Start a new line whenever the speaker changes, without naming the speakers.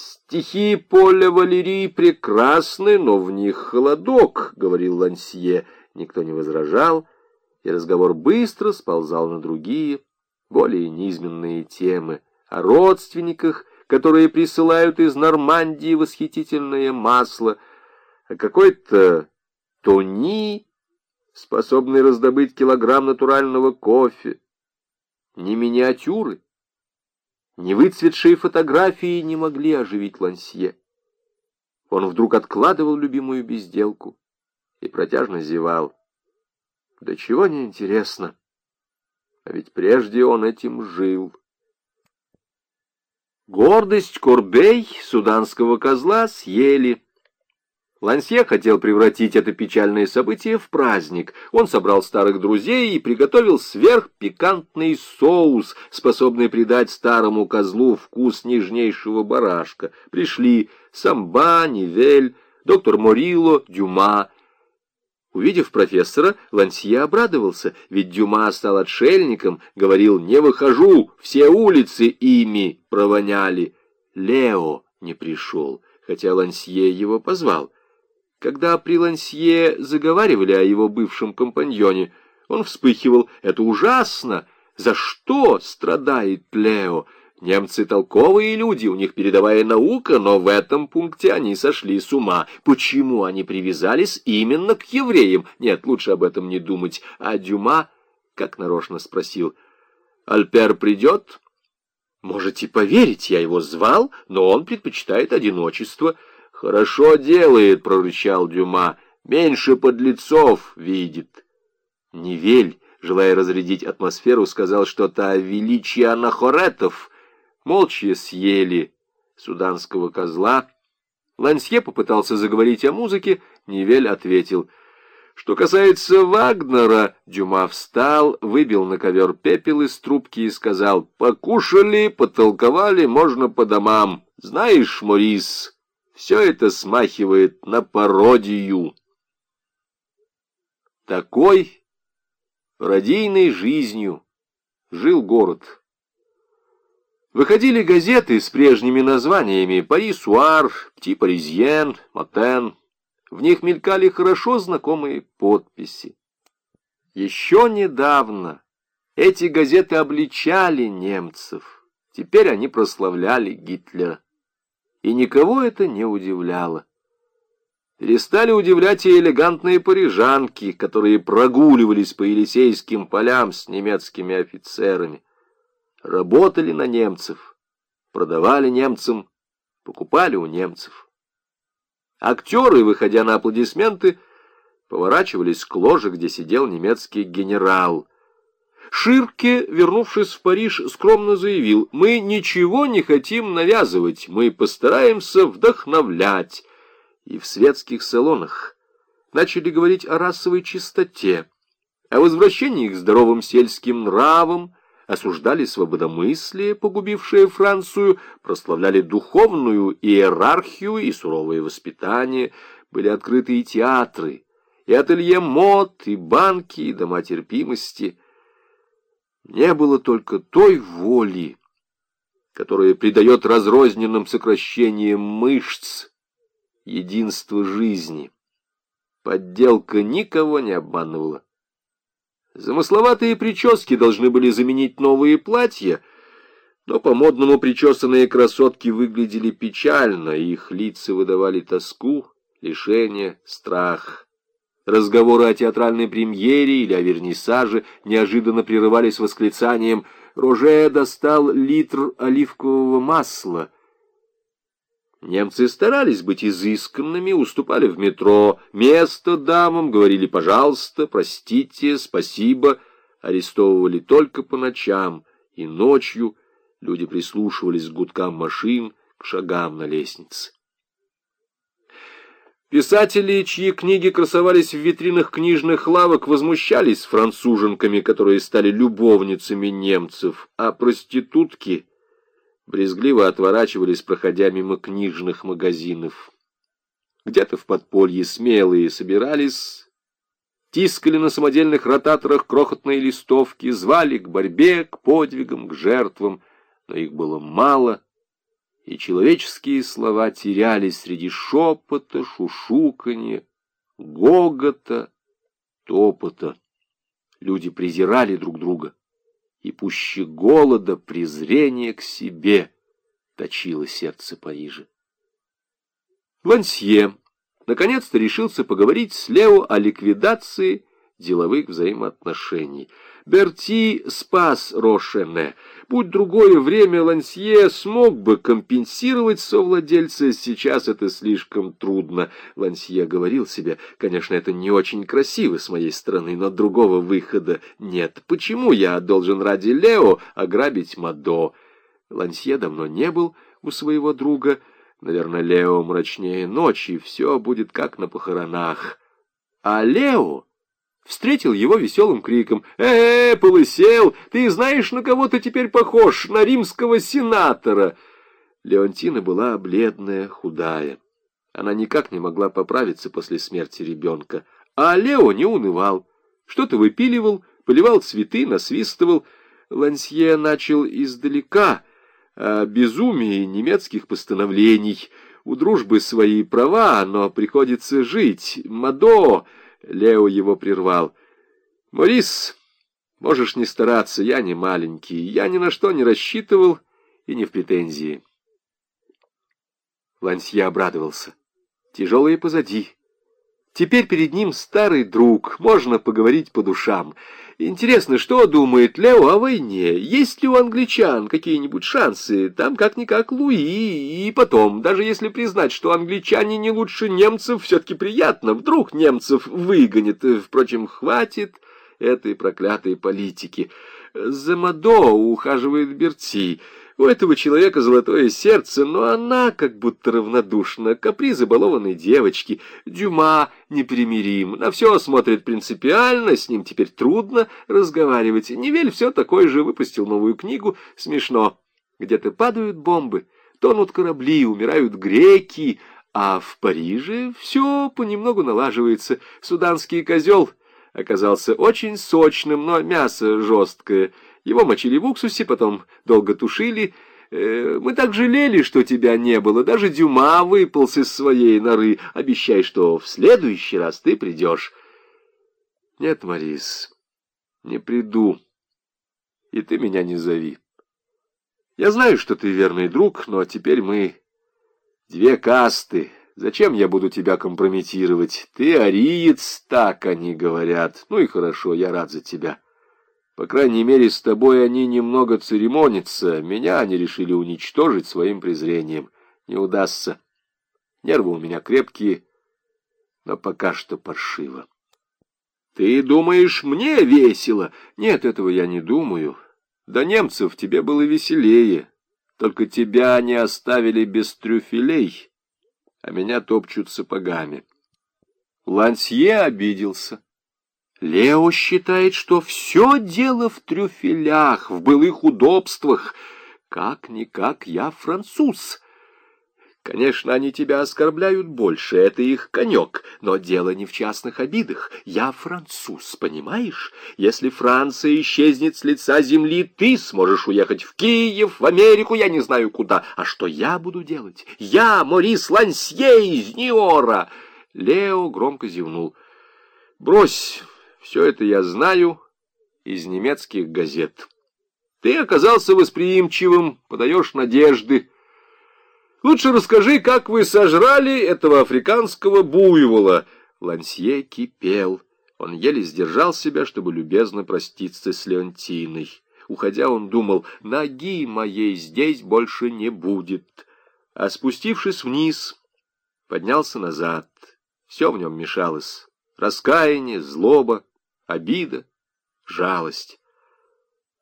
«Стихи Поля Валерии прекрасны, но в них холодок», — говорил Лансье. Никто не возражал, и разговор быстро сползал на другие, более низменные темы. О родственниках, которые присылают из Нормандии восхитительное масло, о какой-то тони, способной раздобыть килограмм натурального кофе, не миниатюры, ни выцветшие фотографии не могли оживить Лансье. Он вдруг откладывал любимую безделку и протяжно зевал. Да чего не интересно, а ведь прежде он этим жил. Гордость Корбей, суданского козла, съели. Лансье хотел превратить это печальное событие в праздник. Он собрал старых друзей и приготовил сверхпикантный соус, способный придать старому козлу вкус нежнейшего барашка. Пришли Самба, Нивель, доктор Морило, Дюма. Увидев профессора, Лансье обрадовался, ведь Дюма стал отшельником, говорил «не выхожу, все улицы ими провоняли». Лео не пришел, хотя Лансье его позвал. Когда при Лансье заговаривали о его бывшем компаньоне, он вспыхивал. «Это ужасно! За что страдает Лео?» Немцы толковые люди, у них передовая наука, но в этом пункте они сошли с ума. Почему они привязались именно к евреям? Нет, лучше об этом не думать. А Дюма, как нарочно спросил, «Альпер придет?» Можете поверить, я его звал, но он предпочитает одиночество. «Хорошо делает», — прорычал Дюма, — «меньше подлецов видит». Невель, желая разрядить атмосферу, сказал что-то о величии анахоретов. Молча съели суданского козла. Лансье попытался заговорить о музыке, Невель ответил. Что касается Вагнера, Дюма встал, выбил на ковер пепел из трубки и сказал, «Покушали, потолковали, можно по домам. Знаешь, Морис, все это смахивает на пародию. Такой радийной жизнью жил город. Выходили газеты с прежними названиями «Пари-Суар», «Пти-Паризьен», «Матен». В них мелькали хорошо знакомые подписи. Еще недавно эти газеты обличали немцев, теперь они прославляли Гитлера и никого это не удивляло. Перестали удивлять и элегантные парижанки, которые прогуливались по Елисейским полям с немецкими офицерами. Работали на немцев, продавали немцам, покупали у немцев. Актеры, выходя на аплодисменты, поворачивались к ложе, где сидел немецкий генерал. Ширке, вернувшись в Париж, скромно заявил, «Мы ничего не хотим навязывать, мы постараемся вдохновлять». И в светских салонах начали говорить о расовой чистоте, о возвращении к здоровым сельским нравам, осуждали свободомыслие, погубившее Францию, прославляли духовную иерархию и суровое воспитание, были открыты и театры, и ателье мод, и банки, и дома терпимости — не было только той воли, которая придает разрозненным сокращениям мышц единство жизни. Подделка никого не обманывала. Замысловатые прически должны были заменить новые платья, но по-модному причесанные красотки выглядели печально, их лица выдавали тоску, лишение, страх. Разговоры о театральной премьере или о вернисаже неожиданно прерывались восклицанием «Роже достал литр оливкового масла». Немцы старались быть изысканными, уступали в метро место дамам, говорили «пожалуйста», «простите», «спасибо», арестовывали только по ночам, и ночью люди прислушивались к гудкам машин, к шагам на лестнице. Писатели, чьи книги красовались в витринах книжных лавок, возмущались француженками, которые стали любовницами немцев, а проститутки брезгливо отворачивались, проходя мимо книжных магазинов. Где-то в подполье смелые собирались, тискали на самодельных ротаторах крохотные листовки, звали к борьбе, к подвигам, к жертвам, но их было мало — и человеческие слова терялись среди шепота, шушуканья, гогота, топота. Люди презирали друг друга, и пуще голода презрение к себе точило сердце Парижа. Лансье наконец-то решился поговорить с Лео о ликвидации деловых взаимоотношений. Берти спас Рошене. Будь другое время, Лансье смог бы компенсировать совладельца. Сейчас это слишком трудно. Лансье говорил себе, конечно, это не очень красиво с моей стороны, но другого выхода нет. Почему я должен ради Лео ограбить Мадо? Лансье давно не был у своего друга. Наверное, Лео мрачнее ночи, все будет как на похоронах. А Лео встретил его веселым криком. «Э, -э полысел! Ты знаешь, на кого ты теперь похож? На римского сенатора!» Леонтина была бледная, худая. Она никак не могла поправиться после смерти ребенка. А Лео не унывал. Что-то выпиливал, поливал цветы, насвистывал. Лансье начал издалека о безумии немецких постановлений. У дружбы свои права, но приходится жить. Мадо... Лео его прервал. «Морис, можешь не стараться, я не маленький, я ни на что не рассчитывал и не в претензии». Лансье обрадовался. «Тяжелые позади». Теперь перед ним старый друг, можно поговорить по душам. Интересно, что думает Лео о войне? Есть ли у англичан какие-нибудь шансы? Там как-никак Луи. И потом, даже если признать, что англичане не лучше немцев, все-таки приятно. Вдруг немцев выгонят. Впрочем, хватит этой проклятой политики. За Мадо ухаживает Берти. У этого человека золотое сердце, но она как будто равнодушна. Капризы балованной девочки. Дюма непримирим. На все смотрит принципиально, с ним теперь трудно разговаривать. Невель все такое же выпустил новую книгу. Смешно. Где-то падают бомбы, тонут корабли, умирают греки, а в Париже все понемногу налаживается. Суданский козел оказался очень сочным, но мясо жесткое — его мочили в уксусе, потом долго тушили. Э, мы так жалели, что тебя не было. Даже Дюма выполз из своей норы. Обещай, что в следующий раз ты придешь. Нет, Марис, не приду. И ты меня не зови. Я знаю, что ты верный друг, но теперь мы две касты. Зачем я буду тебя компрометировать? Ты ариец, так они говорят. Ну и хорошо, я рад за тебя. По крайней мере, с тобой они немного церемонятся. Меня они решили уничтожить своим презрением. Не удастся. Нервы у меня крепкие, но пока что паршиво. Ты думаешь, мне весело? Нет, этого я не думаю. Да немцев тебе было веселее. Только тебя не оставили без трюфелей, а меня топчут сапогами. Лансье обиделся. Лео считает, что все дело в трюфелях, в былых удобствах. Как-никак я француз. Конечно, они тебя оскорбляют больше, это их конек, но дело не в частных обидах. Я француз, понимаешь? Если Франция исчезнет с лица земли, ты сможешь уехать в Киев, в Америку, я не знаю куда. А что я буду делать? Я, Морис Лансье из Ниора. Лео громко зевнул. Брось, все это я знаю из немецких газет. Ты оказался восприимчивым, подаешь надежды. Лучше расскажи, как вы сожрали этого африканского буйвола. Лансье кипел. Он еле сдержал себя, чтобы любезно проститься с Леонтиной. Уходя, он думал, ноги моей здесь больше не будет. А спустившись вниз, поднялся назад. Все в нем мешалось. Раскаяние, злоба, обида, жалость.